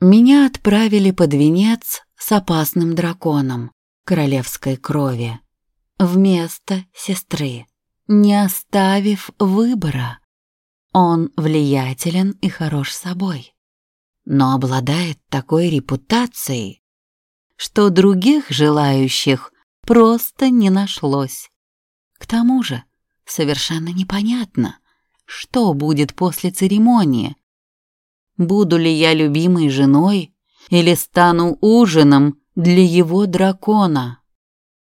Меня отправили под венец с опасным драконом королевской крови вместо сестры, не оставив выбора. Он влиятелен и хорош собой, но обладает такой репутацией, что других желающих просто не нашлось. К тому же совершенно непонятно, что будет после церемонии. Буду ли я любимой женой или стану ужином для его дракона?